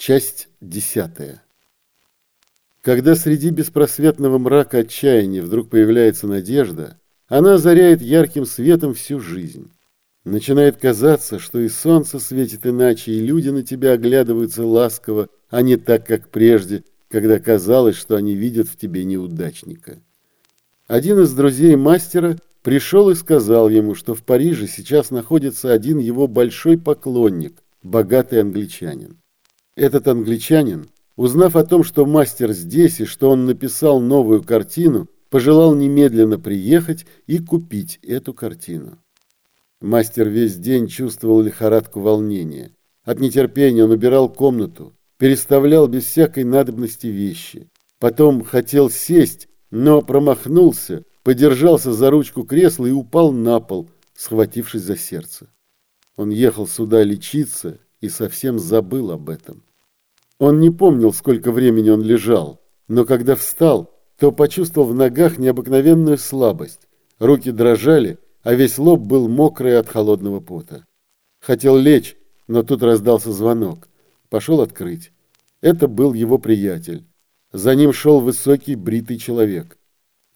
Часть десятая. Когда среди беспросветного мрака отчаяния вдруг появляется надежда, она озаряет ярким светом всю жизнь. Начинает казаться, что и солнце светит иначе, и люди на тебя оглядываются ласково, а не так, как прежде, когда казалось, что они видят в тебе неудачника. Один из друзей мастера пришел и сказал ему, что в Париже сейчас находится один его большой поклонник, богатый англичанин. Этот англичанин, узнав о том, что мастер здесь и что он написал новую картину, пожелал немедленно приехать и купить эту картину. Мастер весь день чувствовал лихорадку волнения. От нетерпения он убирал комнату, переставлял без всякой надобности вещи. Потом хотел сесть, но промахнулся, подержался за ручку кресла и упал на пол, схватившись за сердце. Он ехал сюда лечиться и совсем забыл об этом. Он не помнил, сколько времени он лежал, но когда встал, то почувствовал в ногах необыкновенную слабость. Руки дрожали, а весь лоб был мокрый от холодного пота. Хотел лечь, но тут раздался звонок. Пошел открыть. Это был его приятель. За ним шел высокий бритый человек.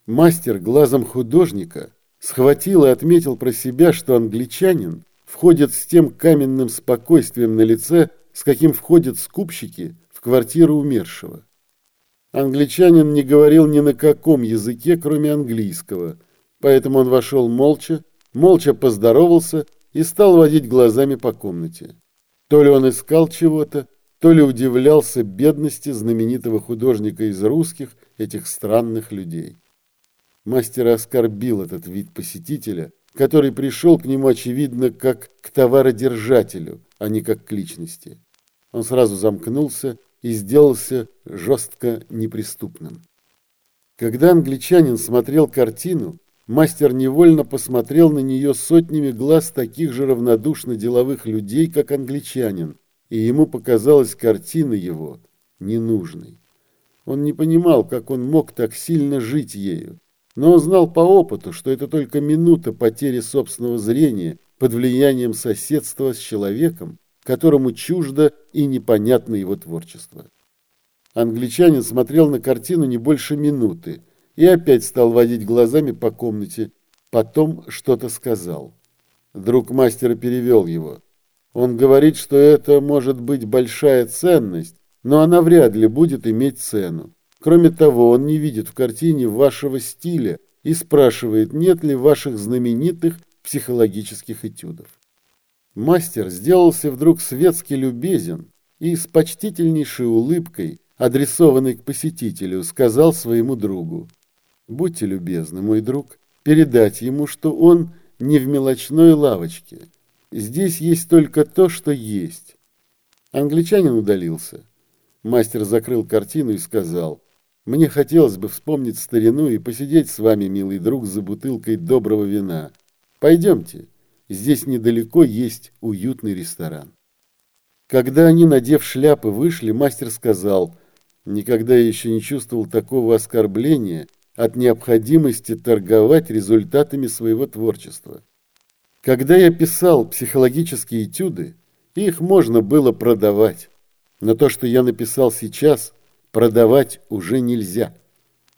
Мастер глазом художника схватил и отметил про себя, что англичанин входит с тем каменным спокойствием на лице, с каким входят скупщики в квартиру умершего. Англичанин не говорил ни на каком языке, кроме английского, поэтому он вошел молча, молча поздоровался и стал водить глазами по комнате. То ли он искал чего-то, то ли удивлялся бедности знаменитого художника из русских, этих странных людей. Мастер оскорбил этот вид посетителя, который пришел к нему, очевидно, как к товародержателю, а не как к личности он сразу замкнулся и сделался жестко неприступным. Когда англичанин смотрел картину, мастер невольно посмотрел на нее сотнями глаз таких же равнодушно деловых людей, как англичанин, и ему показалась картина его ненужной. Он не понимал, как он мог так сильно жить ею, но он знал по опыту, что это только минута потери собственного зрения под влиянием соседства с человеком, которому чуждо и непонятно его творчество. Англичанин смотрел на картину не больше минуты и опять стал водить глазами по комнате, потом что-то сказал. Друг мастера перевел его. Он говорит, что это может быть большая ценность, но она вряд ли будет иметь цену. Кроме того, он не видит в картине вашего стиля и спрашивает, нет ли ваших знаменитых психологических этюдов. Мастер сделался вдруг светски любезен и с почтительнейшей улыбкой, адресованной к посетителю, сказал своему другу, «Будьте любезны, мой друг, передать ему, что он не в мелочной лавочке. Здесь есть только то, что есть». Англичанин удалился. Мастер закрыл картину и сказал, «Мне хотелось бы вспомнить старину и посидеть с вами, милый друг, за бутылкой доброго вина. Пойдемте». Здесь недалеко есть уютный ресторан. Когда они, надев шляпы, вышли, мастер сказал, «Никогда я еще не чувствовал такого оскорбления от необходимости торговать результатами своего творчества. Когда я писал психологические этюды, их можно было продавать, но то, что я написал сейчас, продавать уже нельзя.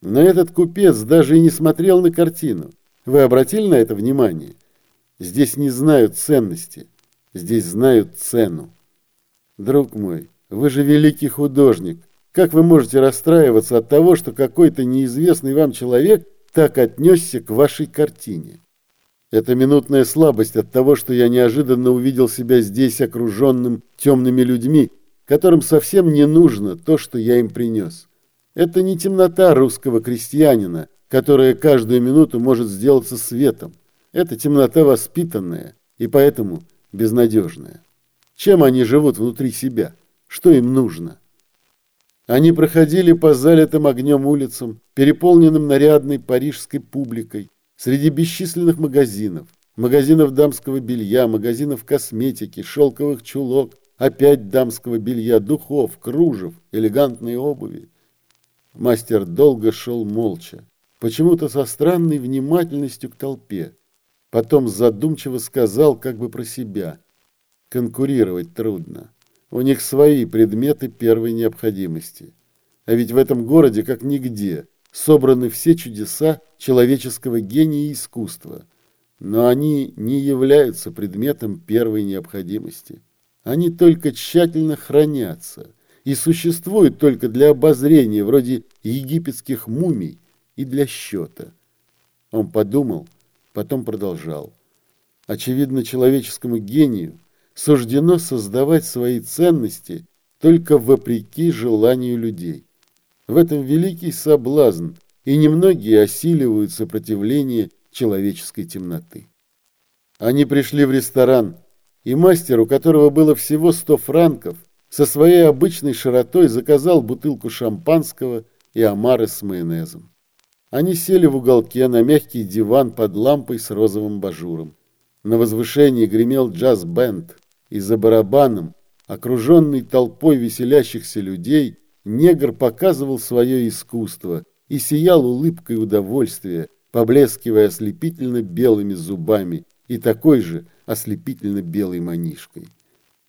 Но этот купец даже и не смотрел на картину. Вы обратили на это внимание?» Здесь не знают ценности, здесь знают цену. Друг мой, вы же великий художник. Как вы можете расстраиваться от того, что какой-то неизвестный вам человек так отнесся к вашей картине? Это минутная слабость от того, что я неожиданно увидел себя здесь окруженным темными людьми, которым совсем не нужно то, что я им принес. Это не темнота русского крестьянина, которая каждую минуту может сделаться светом. Это темнота воспитанная и поэтому безнадежная. Чем они живут внутри себя? Что им нужно? Они проходили по залитым огнем улицам, переполненным нарядной парижской публикой, среди бесчисленных магазинов, магазинов дамского белья, магазинов косметики, шелковых чулок, опять дамского белья, духов, кружев, элегантной обуви. Мастер долго шел молча, почему-то со странной внимательностью к толпе. Потом задумчиво сказал как бы про себя. Конкурировать трудно. У них свои предметы первой необходимости. А ведь в этом городе, как нигде, собраны все чудеса человеческого гения и искусства. Но они не являются предметом первой необходимости. Они только тщательно хранятся и существуют только для обозрения, вроде египетских мумий, и для счета. Он подумал, потом продолжал. Очевидно, человеческому гению суждено создавать свои ценности только вопреки желанию людей. В этом великий соблазн, и немногие осиливают сопротивление человеческой темноты. Они пришли в ресторан, и мастер, у которого было всего сто франков, со своей обычной широтой заказал бутылку шампанского и омары с майонезом. Они сели в уголке на мягкий диван под лампой с розовым бажуром. На возвышении гремел джаз-бенд, и за барабаном, окруженный толпой веселящихся людей, негр показывал свое искусство и сиял улыбкой удовольствия, поблескивая ослепительно белыми зубами и такой же ослепительно белой манишкой.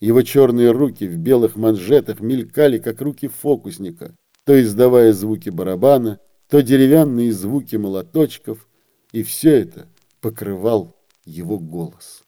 Его черные руки в белых манжетах мелькали, как руки фокусника, то издавая звуки барабана, то деревянные звуки молоточков, и все это покрывал его голос.